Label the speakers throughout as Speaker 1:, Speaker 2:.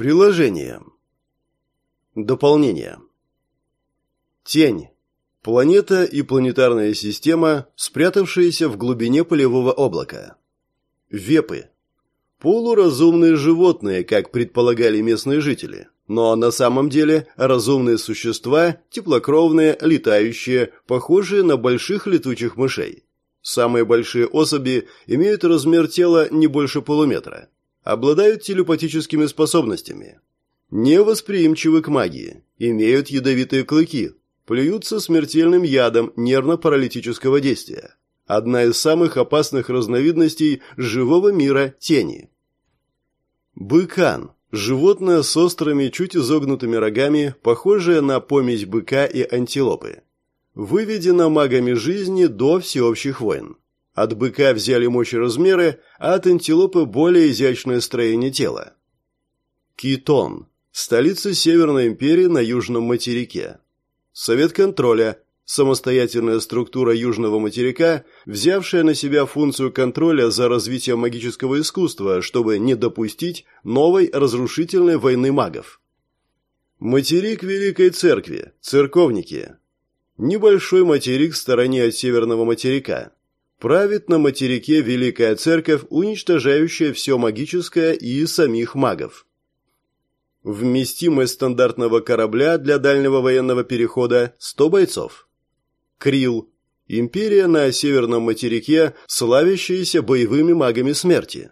Speaker 1: Приложение. Дополнение. Тень. Планета и планетарная система, спрятавшиеся в глубине полевого облака. Вепы. Полуразумные животные, как предполагали местные жители, но на самом деле разумные существа, теплокровные, летающие, похожие на больших летучих мышей. Самые большие особи имеют размер тела не больше полуметра. Обладают телепатическими способностями. Невосприимчивы к магии. Имеют ядовитые клыки. Плюются смертельным ядом нервно-паралитического действия. Одна из самых опасных разновидностей живого мира тени. Быкан. Животное с острыми, чуть изогнутыми рогами, похожее на помесь быка и антилопы выведено магами жизни до всеобщих войн. От быка взяли мощь и размеры, а от антилопы более изящное строение тела. Китон – столица Северной империи на Южном материке. Совет контроля – самостоятельная структура Южного материка, взявшая на себя функцию контроля за развитием магического искусства, чтобы не допустить новой разрушительной войны магов. Материк Великой Церкви, церковники, Небольшой материк в стороне от северного материка. Правит на материке Великая Церковь, уничтожающая все магическое и самих магов. Вместимость стандартного корабля для дальнего военного перехода – 100 бойцов. Крил – империя на северном материке, славящаяся боевыми магами смерти.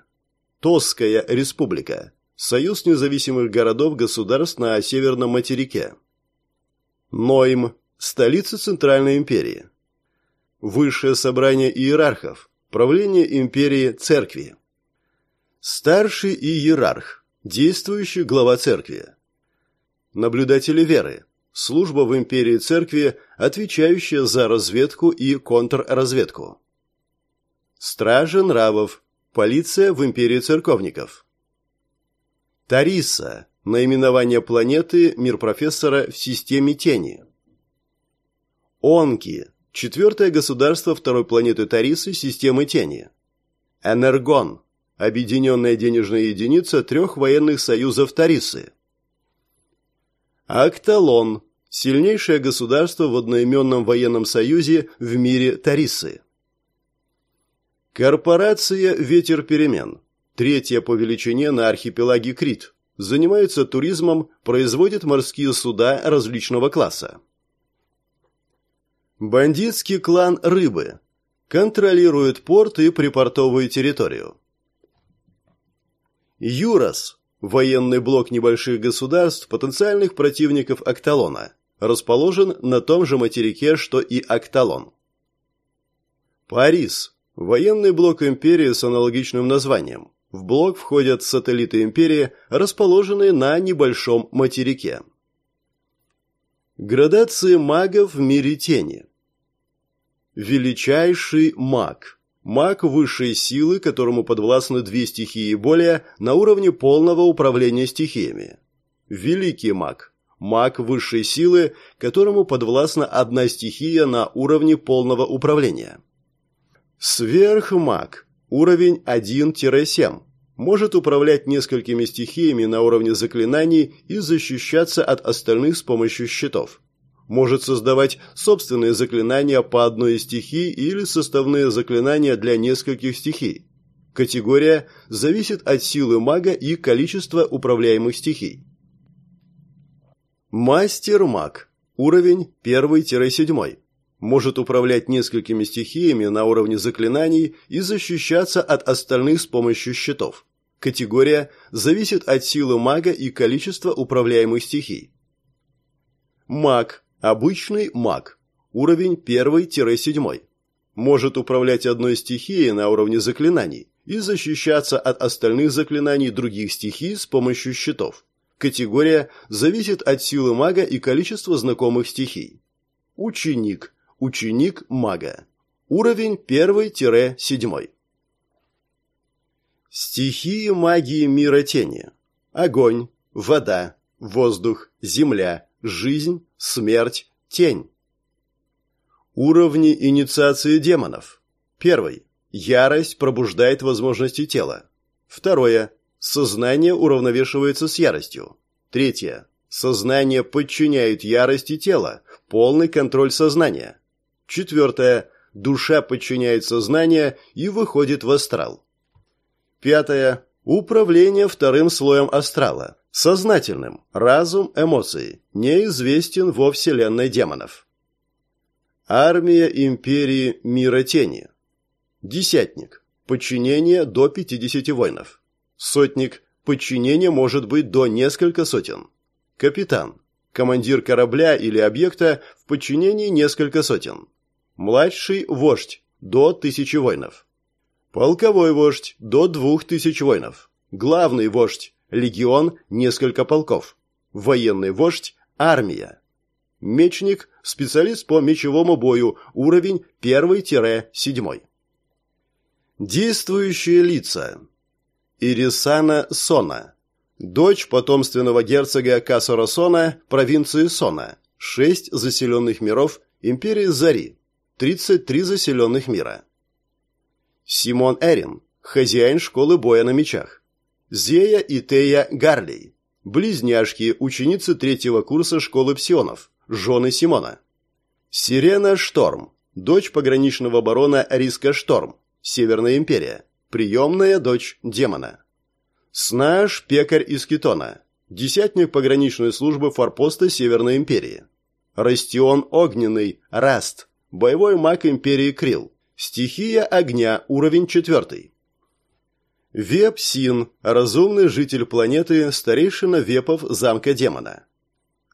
Speaker 1: Тосская республика – союз независимых городов-государств на северном материке. Нойм Столица Центральной империи. Высшее собрание иерархов. Правление империи церкви. Старший иерарх. Действующий глава церкви. Наблюдатели веры. Служба в империи церкви, отвечающая за разведку и контрразведку. Стражи нравов. Полиция в империи церковников. Тариса. Наименование планеты, мир профессора в системе тени. Онки – четвертое государство второй планеты Тарисы системы тени. Энергон – объединенная денежная единица трех военных союзов Тарисы. Акталон – сильнейшее государство в одноименном военном союзе в мире Тарисы. Корпорация «Ветер перемен» – третья по величине на архипелаге Крит – занимается туризмом, производит морские суда различного класса. Бандитский клан Рыбы. Контролирует порт и припортовую территорию. Юрос. Военный блок небольших государств, потенциальных противников Акталона. Расположен на том же материке, что и Акталон. Парис. Военный блок империи с аналогичным названием. В блок входят сателлиты империи, расположенные на небольшом материке. Градации магов в мире тени. Величайший маг. Маг высшей силы, которому подвластны две стихии и более, на уровне полного управления стихиями. Великий маг. Маг высшей силы, которому подвластна одна стихия на уровне полного управления. Сверхмаг. Уровень 1-7 может управлять несколькими стихиями на уровне заклинаний и защищаться от остальных с помощью щитов может создавать собственные заклинания по одной из стихий или составные заклинания для нескольких стихий. Категория зависит от силы мага и количества управляемых стихий. Мастер-маг. Уровень 1-7. Может управлять несколькими стихиями на уровне заклинаний и защищаться от остальных с помощью щитов. Категория зависит от силы мага и количества управляемых стихий. Маг Обычный маг. Уровень 1-7. Может управлять одной стихией на уровне заклинаний и защищаться от остальных заклинаний других стихий с помощью щитов. Категория зависит от силы мага и количества знакомых стихий. Ученик. Ученик мага. Уровень 1-7. Стихии магии мира тени. Огонь, вода, воздух, земля, жизнь, смерть, тень. Уровни инициации демонов. Первый. Ярость пробуждает возможности тела. Второе. Сознание уравновешивается с яростью. Третье. Сознание подчиняет ярости тела, полный контроль сознания. Четвертое. Душа подчиняет сознание и выходит в астрал. Пятое. Управление вторым слоем астрала. Сознательным. Разум, эмоции. Неизвестен во вселенной демонов. Армия империи мира тени. Десятник. Подчинение до 50 воинов. Сотник. Подчинение может быть до несколько сотен. Капитан. Командир корабля или объекта в подчинении несколько сотен. Младший вождь. До тысячи воинов. Полковой вождь. До двух тысяч воинов. Главный вождь. Легион. Несколько полков. Военный вождь. Армия. Мечник. Специалист по мечевому бою. Уровень 1-7. Действующие лица. Ирисана Сона. Дочь потомственного герцога Касора Сона, провинции Сона. Шесть заселенных миров империи Зари. 33 заселенных мира. Симон Эрин, хозяин школы боя на мечах. Зея и Тея Гарлей. Близняшки, ученицы третьего курса школы псионов, жены Симона. Сирена Шторм, дочь пограничного барона Риска Шторм, Северная империя, приемная дочь демона. Снаш, пекарь из Китона, десятник пограничной службы форпоста Северной империи. Растион Огненный, Раст, боевой маг империи Крил, стихия огня, уровень 4. Вепсин, разумный житель планеты, старейшина вепов замка демона.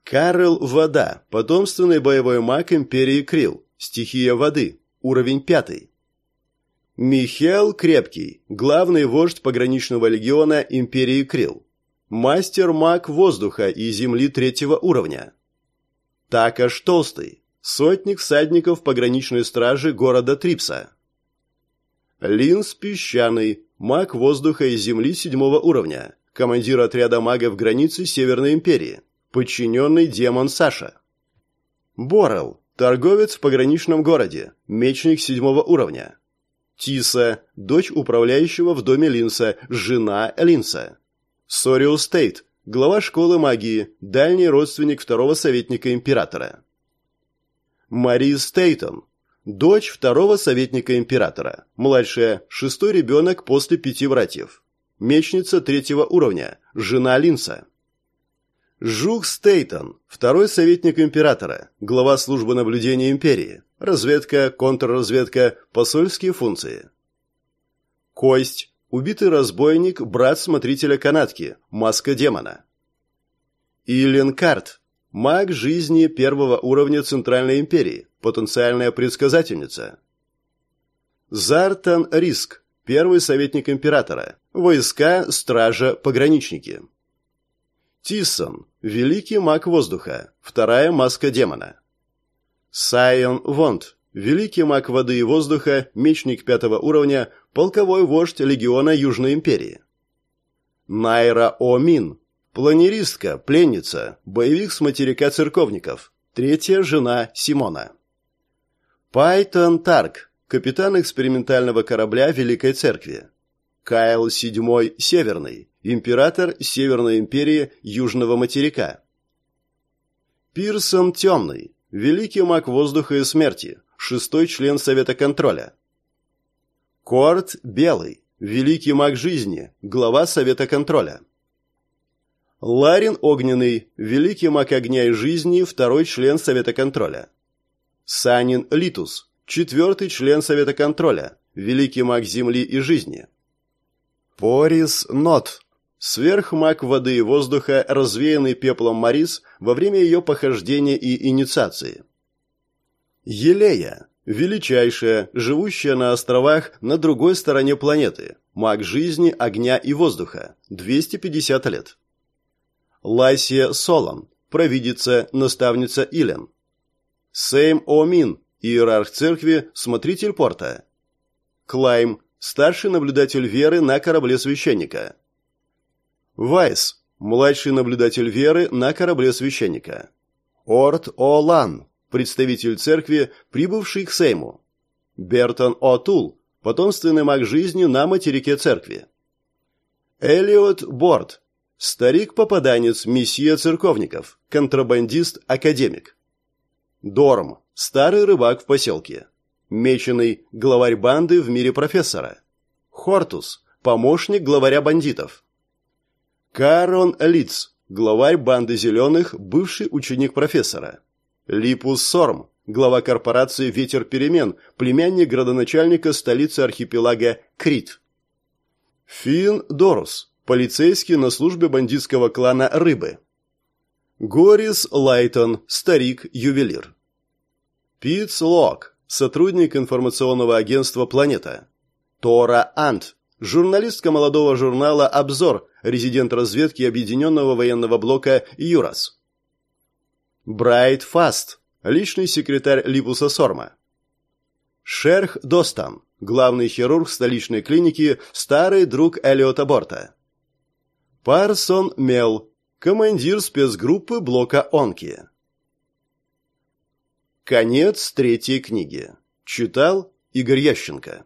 Speaker 1: Карл Вода, потомственный боевой маг империи Крил, стихия воды, уровень пятый. Михаил Крепкий, главный вождь пограничного легиона империи Крил, мастер маг воздуха и земли третьего уровня. Такаш Толстый, сотник всадников пограничной стражи города Трипса. Линс Песчаный, маг воздуха и земли седьмого уровня, командир отряда магов границы Северной империи, подчиненный демон Саша. Борел, торговец в пограничном городе, мечник седьмого уровня. Тиса, дочь управляющего в доме Линса, жена Линса. Сориус Тейт, глава школы магии, дальний родственник второго советника императора. Марис Тейтон, дочь второго советника императора, младшая, шестой ребенок после пяти братьев. Мечница третьего уровня, жена Линса. Жук Стейтон, второй советник императора, глава службы наблюдения империи, разведка, контрразведка, посольские функции. Кость, убитый разбойник, брат смотрителя канатки, маска демона. Илен Карт, маг жизни первого уровня Центральной империи, потенциальная предсказательница. Зартан Риск, первый советник императора, войска, стража, пограничники. Тиссон, великий маг воздуха, вторая маска демона. Сайон Вонд, великий маг воды и воздуха, мечник пятого уровня, полковой вождь легиона Южной империи. Найра Омин, планеристка, пленница, боевик с материка церковников, третья жена Симона. Пайтон Тарк, капитан экспериментального корабля Великой Церкви. Кайл VII Северный, император Северной империи Южного материка. Пирсон Темный, великий маг воздуха и смерти, шестой член Совета контроля. Корт Белый, великий маг жизни, глава Совета контроля. Ларин Огненный, великий маг огня и жизни, второй член Совета контроля. Санин Литус, четвертый член Совета контроля, великий маг земли и жизни. Порис Нот. Сверхмаг воды и воздуха, развеянный пеплом Марис во время ее похождения и инициации. Елея. Величайшая, живущая на островах на другой стороне планеты. Маг жизни, огня и воздуха. 250 лет. Лайсия Солон. Провидица, наставница Илен. Сейм Омин. Иерарх церкви, смотритель порта. Клайм старший наблюдатель веры на корабле священника. Вайс, младший наблюдатель веры на корабле священника. Орт Олан, представитель церкви, прибывший к Сейму. Бертон О'Тул, потомственный маг жизни на материке церкви. Элиот Борд. Старик-попаданец, месье Церковников, контрабандист-академик. Дорм. Старый рыбак в поселке. Меченый. Главарь банды в мире профессора. Хортус. Помощник главаря бандитов. Карон Лиц. Главарь банды зеленых, бывший ученик профессора. Липус Сорм. Глава корпорации «Ветер перемен», племянник градоначальника столицы архипелага Крит. Фин Дорус. Полицейский на службе бандитского клана «Рыбы». Горис Лайтон. Старик-ювелир. Питс Лок. Сотрудник информационного агентства «Планета». Тора Ант. Журналистка молодого журнала «Обзор», резидент разведки Объединенного военного блока «Юрас». Брайт Фаст. Личный секретарь Липуса Сорма. Шерх Достан. Главный хирург столичной клиники, старый друг Элиота Борта. Парсон Мел. Командир спецгруппы блока Онки. Конец третьей книги. Читал Игорь Ященко.